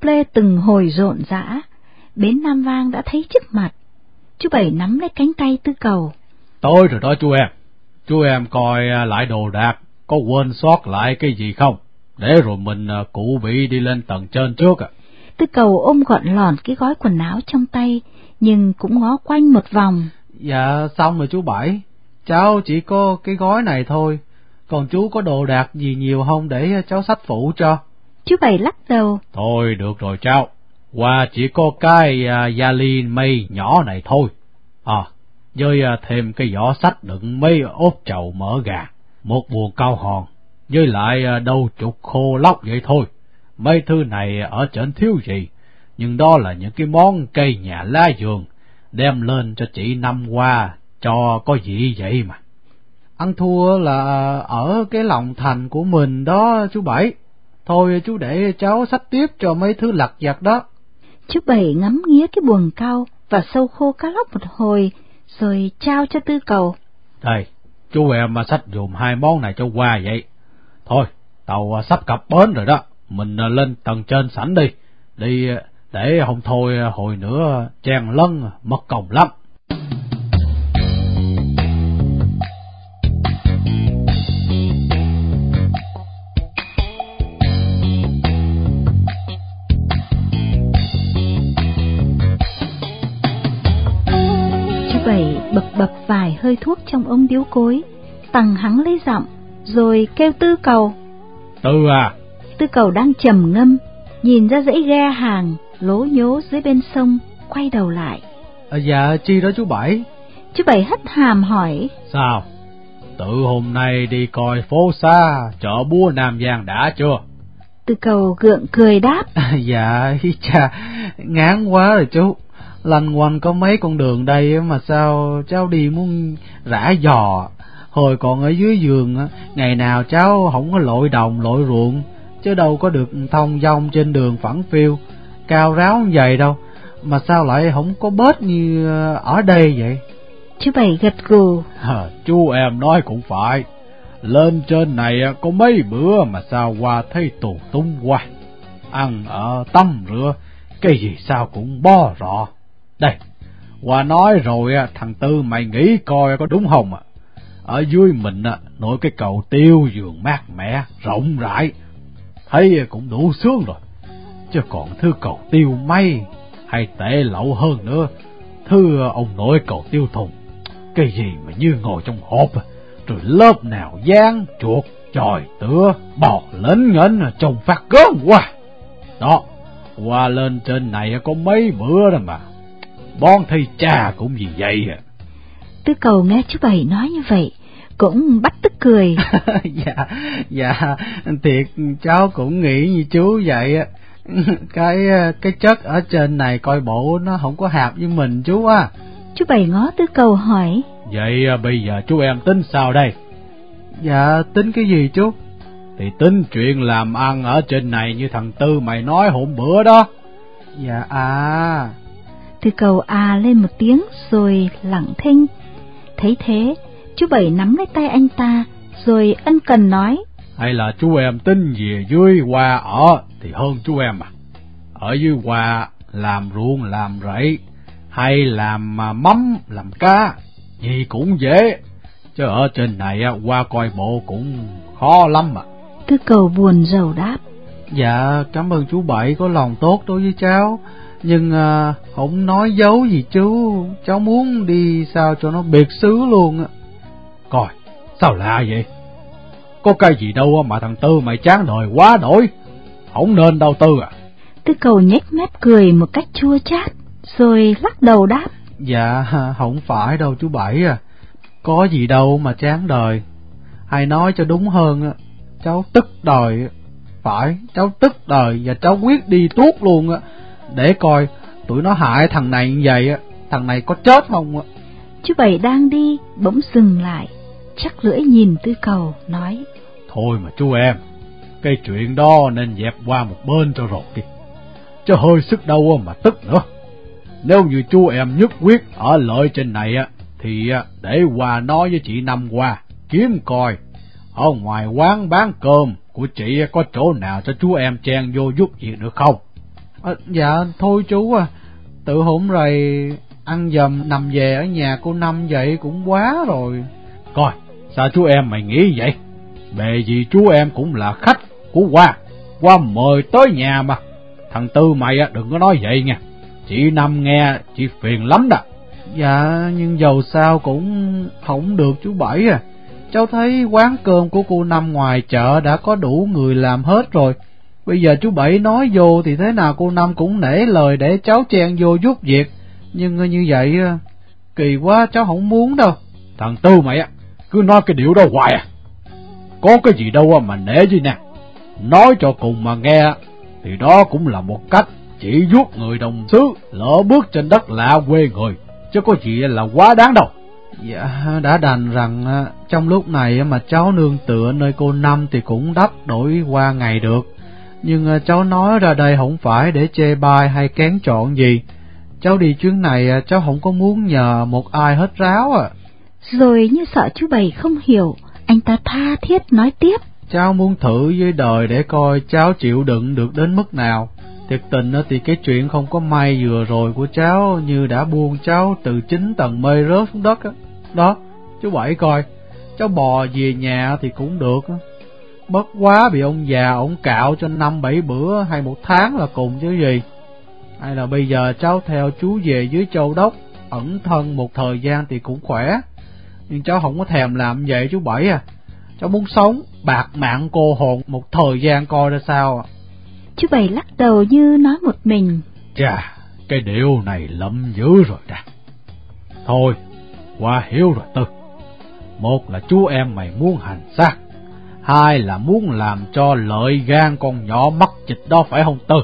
Lê từng hồi rộn rã, bến Nam Vang đã thấy trước mặt. Chú Bảy nắm lấy cánh tay tư cầu. Tôi rồi đó chú em, chú em coi à, lại đồ đạc, có quên sót lại cái gì không, để rồi mình à, cụ bị đi lên tầng trên trước à. Tư cầu ôm gọn lòn cái gói quần áo trong tay, nhưng cũng ngó quanh một vòng. Dạ, xong rồi chú Bảy, cháu chỉ có cái gói này thôi, còn chú có đồ đạc gì nhiều không để cháu sách phụ cho? Chú Bảy lắc đầu. Thôi được rồi cháu, qua chỉ có cái uh, gia ly mây nhỏ này thôi. À, với uh, thêm cái giỏ sách đựng mấy ốp chậu mỡ gà, một buồn cao hòn, với lại à, uh, đâu chục khô lóc vậy thôi. Mấy thứ này ở trên thiếu gì, nhưng đó là những cái món cây nhà lá vườn, đem lên cho chị năm qua, cho có gì vậy mà. Ăn thua là ở cái lòng thành của mình đó chú Bảy. Thôi chú để cháu sách tiếp cho mấy thứ lặt vặt đó. Chú Bảy ngắm nghía cái buồng cao và sâu khô cá lóc một hồi, rồi trao cho tư cầu. Đây, chú em mà sách dùm hai món này cho qua vậy. Thôi, tàu sắp cập bến rồi đó, mình lên tầng trên sảnh đi, đi để không thôi hồi nữa chen lân mất công lắm. Bập bập vài hơi thuốc trong ống điếu cối, tằng hắn lấy giọng, rồi kêu tư cầu. Tư à? Tư cầu đang trầm ngâm, nhìn ra dãy ghe hàng, lố nhố dưới bên sông, quay đầu lại. À, dạ, chi đó chú Bảy? Chú Bảy hất hàm hỏi. Sao? Tự hôm nay đi coi phố xa, chợ búa Nam Giang đã chưa? Tư cầu gượng cười đáp. À, dạ, chà, ngán quá rồi chú lanh quanh có mấy con đường đây mà sao cháu đi muốn rã giò? Hồi còn ở dưới giường ngày nào cháu không có lội đồng lội ruộng chứ đâu có được thông dong trên đường phẳng phiêu cao ráo như vậy đâu. Mà sao lại không có bớt như ở đây vậy? Chú bảy gật gù. À, chú em nói cũng phải. Lên trên này có mấy bữa mà sao qua thấy tù tung quá ăn ở tâm rửa cái gì sao cũng bo rõ. Đây, qua nói rồi thằng Tư mày nghĩ coi có đúng không ạ? Ở dưới mình nổi cái cầu tiêu giường mát mẻ, rộng rãi, thấy cũng đủ sướng rồi. Chứ còn thứ cầu tiêu may hay tệ lậu hơn nữa, thứ ông nội cầu tiêu thùng, cái gì mà như ngồi trong hộp, à. rồi lớp nào gian chuột, tròi tựa, bò lớn ngến trông phát gớm quá. Đó, qua lên trên này có mấy bữa rồi mà, bon thầy cha cũng gì vậy à. Tư cầu nghe chú Bảy nói như vậy, cũng bắt tức cười. dạ, dạ, thiệt cháu cũng nghĩ như chú vậy á. Cái cái chất ở trên này coi bộ nó không có hạp với mình chú á. Chú Bảy ngó tư cầu hỏi. Vậy à, bây giờ chú em tính sao đây? Dạ, tính cái gì chú? Thì tính chuyện làm ăn ở trên này như thằng Tư mày nói hôm bữa đó. Dạ à. Tư cầu à lên một tiếng rồi lặng thinh. Thấy thế, chú Bảy nắm lấy tay anh ta, rồi ân cần nói. Hay là chú em tính về dưới qua ở thì hơn chú em à. Ở dưới qua làm ruộng làm rẫy, hay làm à, mắm, làm cá, gì cũng dễ. Chứ ở trên này qua coi bộ cũng khó lắm mà. Tư cầu buồn rầu đáp. Dạ, cảm ơn chú Bảy có lòng tốt đối với cháu. Nhưng à, không nói giấu gì chú, cháu muốn đi sao cho nó biệt xứ luôn á. Coi, sao lạ vậy? Có cái gì đâu mà thằng Tư mày chán đời quá nổi. Không nên đâu Tư à. Tư cầu nhếch mép cười một cách chua chát, rồi lắc đầu đáp. Dạ, không phải đâu chú Bảy à. Có gì đâu mà chán đời. Hay nói cho đúng hơn, cháu tức đời. Phải, cháu tức đời và cháu quyết đi tuốt luôn á. Để coi tụi nó hại thằng này như vậy á, thằng này có chết không á. Chú Bảy đang đi, bỗng dừng lại, chắc lưỡi nhìn tư cầu, nói. Thôi mà chú em, cái chuyện đó nên dẹp qua một bên cho rồi đi. Chứ hơi sức đâu mà tức nữa. Nếu như chú em nhất quyết ở lợi trên này á, thì để qua nói với chị Năm qua, kiếm coi, ở ngoài quán bán cơm của chị có chỗ nào cho chú em chen vô giúp việc được không? À, dạ, thôi chú à, tự hổn rồi ăn dầm nằm về ở nhà cô Năm vậy cũng quá rồi. Coi, sao chú em mày nghĩ vậy? Bề gì chú em cũng là khách của Hoa, Hoa mời tới nhà mà. Thằng Tư mày đừng có nói vậy nha, chị Năm nghe chị phiền lắm đó. Dạ, nhưng dầu sao cũng không được chú Bảy à. Cháu thấy quán cơm của cô Năm ngoài chợ đã có đủ người làm hết rồi. Bây giờ chú Bảy nói vô thì thế nào cô Năm cũng nể lời để cháu chen vô giúp việc. Nhưng như vậy, kỳ quá cháu không muốn đâu. Thằng Tư mày á, cứ nói cái điệu đó hoài à. Có cái gì đâu mà nể gì nè. Nói cho cùng mà nghe, thì đó cũng là một cách chỉ giúp người đồng xứ lỡ bước trên đất lạ quê người, chứ có gì là quá đáng đâu. Dạ, đã đành rằng trong lúc này mà cháu nương tựa nơi cô Năm thì cũng đắp đổi qua ngày được. Nhưng cháu nói ra đây không phải để chê bai hay kén chọn gì. Cháu đi chuyến này cháu không có muốn nhờ một ai hết ráo à. Rồi như sợ chú Bảy không hiểu, anh ta tha thiết nói tiếp. Cháu muốn thử với đời để coi cháu chịu đựng được đến mức nào. Thiệt tình thì cái chuyện không có may vừa rồi của cháu như đã buông cháu từ chín tầng mây rớt xuống đất. Đó, chú Bảy coi, cháu bò về nhà thì cũng được. Bất quá bị ông già ông cạo cho năm bảy bữa hay một tháng là cùng chứ gì. Hay là bây giờ cháu theo chú về dưới châu đốc, ẩn thân một thời gian thì cũng khỏe. Nhưng cháu không có thèm làm vậy chú Bảy à. Cháu muốn sống, bạc mạng cô hồn một thời gian coi ra sao à. Chú Bảy lắc đầu như nói một mình. Chà, cái điều này lắm dữ rồi đã. Thôi, qua hiểu rồi Tư. Một là chú em mày muốn hành xác, hai là muốn làm cho lợi gan con nhỏ mắc dịch đó phải không Tư?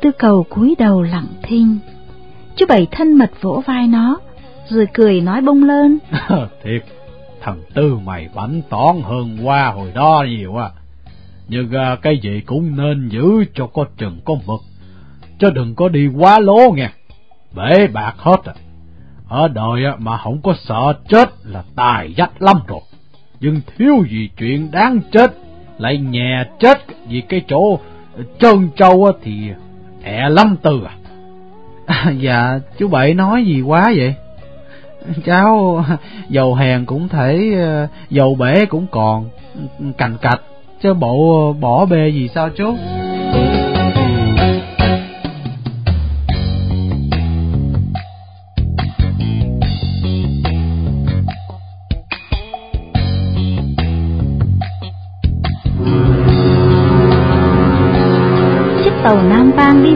Tư cầu cúi đầu lặng thinh. Chú Bảy thân mật vỗ vai nó, rồi cười nói bông lên. Thiệt, thằng Tư mày bảnh toán hơn qua hồi đó nhiều à. Nhưng à, cái gì cũng nên giữ cho có chừng có mực, chứ đừng có đi quá lố nghe. Bể bạc hết à. Ở đời mà không có sợ chết là tài dắt lắm rồi. Nhưng thiếu gì chuyện đáng chết, lại nhè chết vì cái chỗ trơn trâu thì ẹ lắm từ à? à dạ chú bảy nói gì quá vậy cháu dầu hèn cũng thể ờ, dầu bể cũng còn cành cạch chứ bộ bỏ bê gì sao chú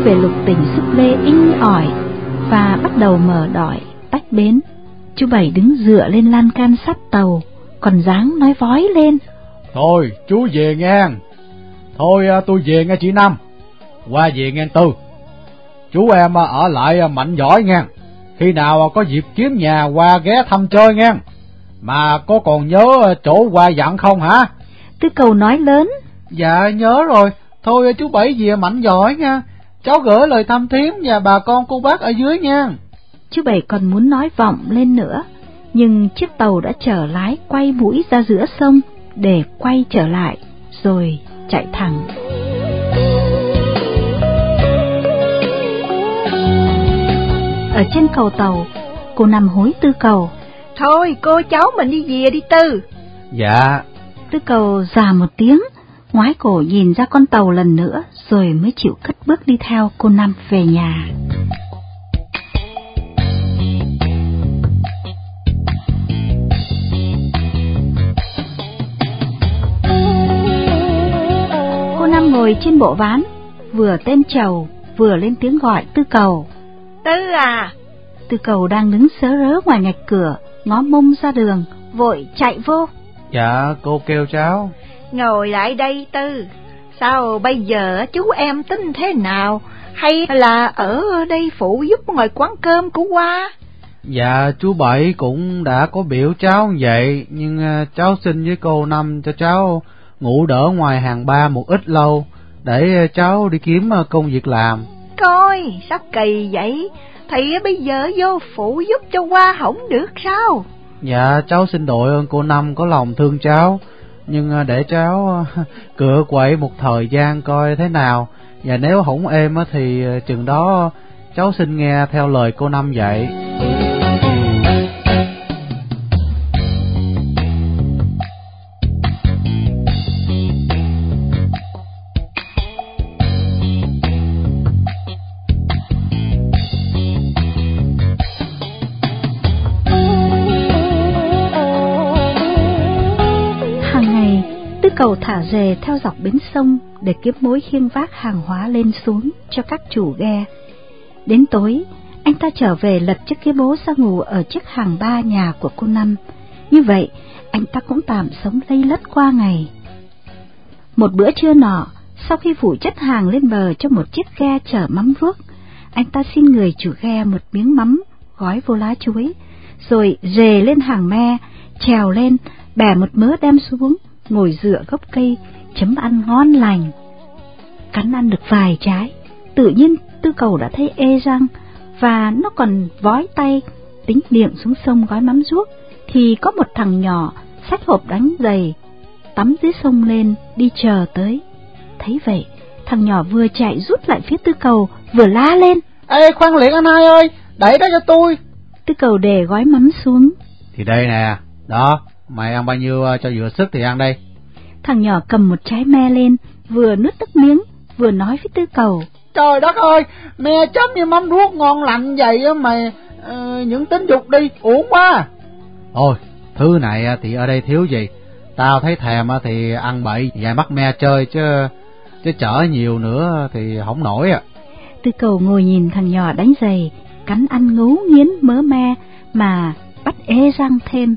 về lục tỉnh Xúc Lê inh ỏi và bắt đầu mở đỏi tách bến. Chú Bảy đứng dựa lên lan can sắt tàu, còn dáng nói vói lên. Thôi, chú về ngang. Thôi à, tôi về nghe chị Năm. Qua về ngang Tư. Chú em à, ở lại à, mạnh giỏi ngang. Khi nào có dịp kiếm nhà qua ghé thăm chơi ngang. Mà có còn nhớ chỗ qua dặn không hả? Tư cầu nói lớn. Dạ nhớ rồi, Thôi chú Bảy về mạnh giỏi nha, cháu gửi lời thăm thiếm và bà con cô bác ở dưới nha. Chú Bảy còn muốn nói vọng lên nữa, nhưng chiếc tàu đã trở lái quay mũi ra giữa sông để quay trở lại, rồi chạy thẳng. Ở trên cầu tàu, cô nằm hối tư cầu. Thôi cô cháu mình đi về đi Tư. Dạ. Tư cầu già một tiếng, ngoái cổ nhìn ra con tàu lần nữa rồi mới chịu cất bước đi theo cô Năm về nhà. Cô Năm ngồi trên bộ ván, vừa tên chầu, vừa lên tiếng gọi tư cầu. Tư à! Tư cầu đang đứng sớ rớ ngoài ngạch cửa, ngó mông ra đường, vội chạy vô. Dạ, cô kêu cháu. Ngồi lại đây Tư, sao bây giờ chú em tính thế nào, hay là ở đây phụ giúp ngoài quán cơm của qua? Dạ, chú Bảy cũng đã có biểu cháu vậy, nhưng à, cháu xin với cô Năm cho cháu ngủ đỡ ngoài hàng ba một ít lâu, để cháu đi kiếm à, công việc làm. Coi, sao kỳ vậy? Thì bây giờ vô phụ giúp cho qua không được sao? Dạ, cháu xin đội ơn cô Năm có lòng thương cháu, nhưng à, để cháu à, cửa quậy một thời gian coi thế nào. Và nếu không êm thì à, chừng đó cháu xin nghe theo lời cô năm dạy. Cầu thả rề theo dọc bến sông để kiếm mối khiêng vác hàng hóa lên xuống cho các chủ ghe. Đến tối, anh ta trở về lật chiếc ghế bố ra ngủ ở chiếc hàng ba nhà của cô Năm. Như vậy, anh ta cũng tạm sống lây lất qua ngày. Một bữa trưa nọ, sau khi phủ chất hàng lên bờ cho một chiếc ghe chở mắm ruốc, anh ta xin người chủ ghe một miếng mắm gói vô lá chuối, rồi rề lên hàng me, trèo lên, bẻ một mớ đem xuống, ngồi dựa gốc cây, chấm ăn ngon lành. Cắn ăn được vài trái, tự nhiên tư cầu đã thấy ê răng, và nó còn vói tay, tính miệng xuống sông gói mắm ruốc, thì có một thằng nhỏ xách hộp đánh giày, tắm dưới sông lên, đi chờ tới. Thấy vậy, thằng nhỏ vừa chạy rút lại phía tư cầu, vừa la lên. Ê, khoan liệt anh hai ơi, đẩy đó cho tôi. Tư cầu để gói mắm xuống. Thì đây nè, đó, Mày ăn bao nhiêu ờ, cho vừa sức thì ăn đây. Thằng nhỏ cầm một trái me lên, vừa nuốt nước miếng, vừa nói với tư cầu. Trời đất ơi, me chấm như mắm ruốc ngon lành vậy á mày, uh, những tính dục đi, uổng quá. Thôi, thứ này thì ở đây thiếu gì. Tao thấy thèm thì ăn bậy vài mắt me chơi chứ chứ chở nhiều nữa thì không nổi à. Tư cầu ngồi nhìn thằng nhỏ đánh giày, cắn ăn ngấu nghiến mớ me mà bắt ê răng thêm.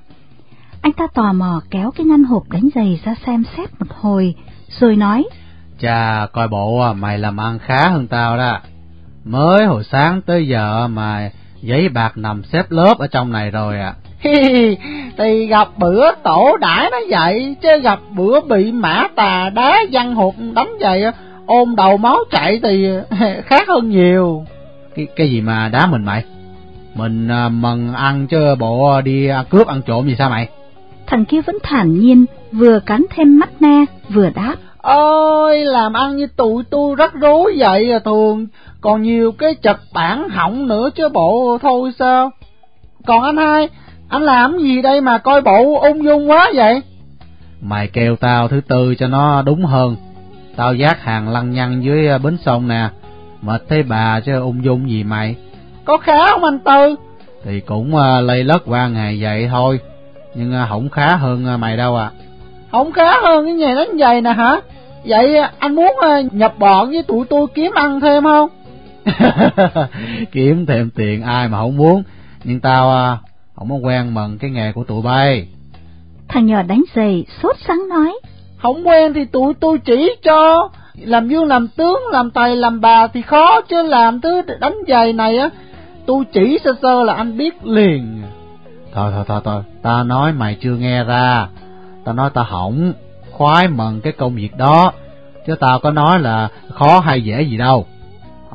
Anh ta tò mò kéo cái ngăn hộp đánh giày ra xem xét một hồi, rồi nói. Chà, coi bộ à, mày làm ăn khá hơn tao đó. Mới hồi sáng tới giờ mà giấy bạc nằm xếp lớp ở trong này rồi à. thì gặp bữa tổ đãi nó vậy, chứ gặp bữa bị mã tà đá văn hụt đánh vậy, ôm đầu máu chạy thì khác hơn nhiều. Cái cái gì mà đá mình mày? Mình à, mần ăn chứ bộ đi cướp ăn trộm gì sao mày? Thằng kia vẫn thản nhiên, vừa cắn thêm mắt me, vừa đáp. ôi làm ăn như tụi tôi rất rối vậy à thường. Còn nhiều cái chật bản hỏng nữa chứ bộ thôi sao? Còn anh hai anh làm gì đây mà coi bộ ung dung quá vậy? Mày kêu tao thứ tư cho nó đúng hơn. Tao giác hàng lăng nhăng dưới à, bến sông nè. Mệt thấy bà chứ ung dung gì mày? Có khá không anh tư? Thì cũng uh, lây lất qua ngày vậy thôi nhưng uh, không khá hơn uh, mày đâu à không khá hơn cái nghề đánh giày nè hả? Vậy anh muốn uh, nhập bọn với tụi tôi kiếm ăn thêm không? Kiếm thêm tiền ai mà không muốn. Nhưng tao à, không có quen mần cái nghề của tụi bay. Thằng nhỏ đánh giày sốt sắng nói. Không quen thì tụi tôi chỉ cho. Làm dương làm tướng làm tài làm bà thì khó chứ làm thứ đánh giày này á tôi chỉ sơ sơ là anh biết liền thôi thôi thôi thôi. Ta nói mày chưa nghe ra. Ta nói ta hỏng. Khoái mần cái công việc đó. Chứ tao có nói là khó hay dễ gì đâu.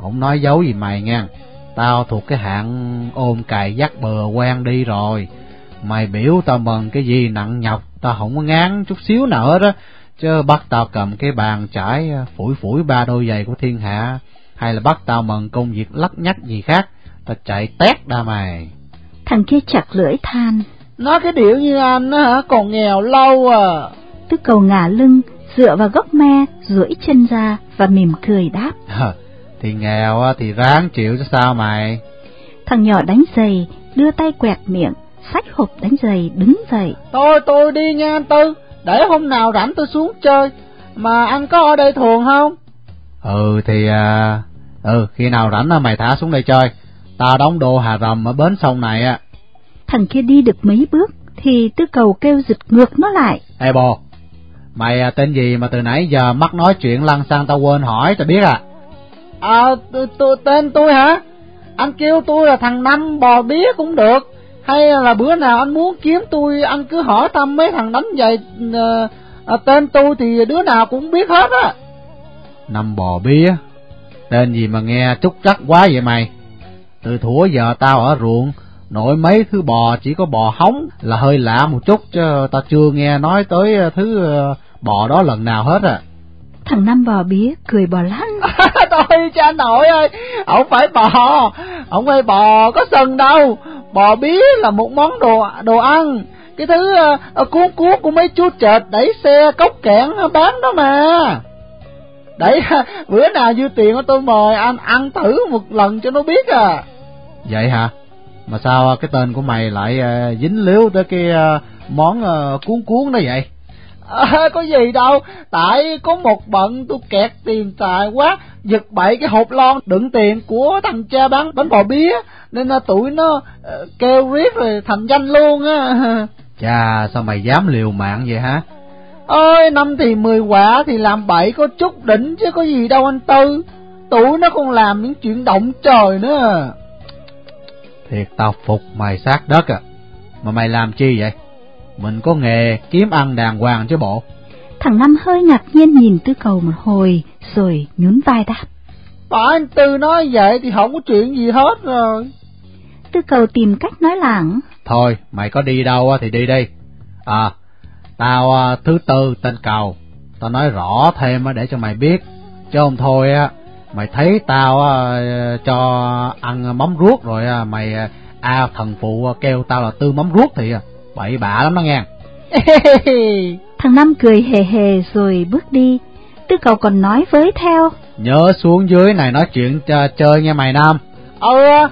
Không nói giấu gì mày nha tao thuộc cái hạng ôm cài dắt bờ quen đi rồi. Mày biểu tao mần cái gì nặng nhọc, tao không có ngán chút xíu nào hết á. Chứ bắt tao cầm cái bàn trải à, phủi phủi ba đôi giày của thiên hạ, hay là bắt tao mần công việc lắc nhắc gì khác, tao chạy tét ra mày thằng kia chặt lưỡi than. Nói cái điệu như anh á hả? Còn nghèo lâu à. Tư cầu ngả lưng dựa vào gốc me duỗi chân ra và mỉm cười đáp. Thì nghèo thì ráng chịu chứ sao mày? Thằng nhỏ đánh giày đưa tay quẹt miệng xách hộp đánh giày đứng dậy. Thôi tôi đi nha anh tư. Để hôm nào rảnh tôi xuống chơi. Mà anh có ở đây thường không? Ừ thì à ừ khi nào rảnh mày thả xuống đây chơi ta đóng đồ hà rầm ở bến sông này á. Thằng kia đi được mấy bước thì tư cầu kêu giật ngược nó lại. Ê bồ mày à, tên gì mà từ nãy giờ mắc nói chuyện lăng xăng tao quên hỏi tao biết à? À tôi tên tôi hả? Anh kêu tôi là thằng năm bò bía cũng được. Hay là bữa nào anh muốn kiếm tôi anh cứ hỏi thăm mấy thằng đánh giày à, à, tên tôi thì đứa nào cũng biết hết á. Năm bò bía tên gì mà nghe trúc trắc quá vậy mày từ thủa giờ tao ở ruộng nội mấy thứ bò chỉ có bò hóng là hơi lạ một chút chứ tao chưa nghe nói tới thứ ờ, bò đó lần nào hết à. Thằng năm bò bía cười bò lăn. Thôi cha nội ơi không phải bò không phải bò có sừng đâu. Bò bía là một món đồ đồ ăn. Cái thứ uh, cuốn cuốn của mấy chú chợt đẩy xe cốc kẹn bán đó mà. Đẩy bữa nào dư tiền tôi mời anh ăn thử một lần cho nó biết à vậy hả? Mà sao cái tên của mày lại uh, dính líu tới cái uh, món cuốn cuốn đó vậy? À, có gì đâu. Tại có một bận tôi kẹt tiền xài quá. Giật bậy cái hộp lon đựng tiền của thằng cha bán bánh bò bía. Nên là tụi nó uh, kêu riết rồi thành danh luôn á. Chà sao mày dám liều mạng vậy hả? Ơi năm thì mười quả thì làm bậy có chút đỉnh chứ có gì đâu anh tư. Tụi nó còn làm những chuyện động trời nữa thiệt tao phục mày sát đất à. Mà mày làm chi vậy? Mình có nghề kiếm ăn đàng hoàng chứ bộ. Thằng năm hơi ngạc nhiên nhìn tư cầu một hồi rồi nhún vai đáp. Phải anh tư nói vậy thì không có chuyện gì hết rồi. Tư cầu tìm cách nói lẳng thôi mày có đi đâu thì đi đi. À tao à, thứ tư tên cầu. Tao nói rõ thêm để cho mày biết. Chứ không thôi á mày thấy tao cho ăn mắm ruốc rồi mày a thần phụ kêu tao là tư mắm ruốc thì bậy bạ lắm đó nghe. Thằng năm cười hề hề rồi bước đi. Tư cầu còn nói với theo. Nhớ xuống dưới này nói chuyện chơi nghe mày nam. Ừ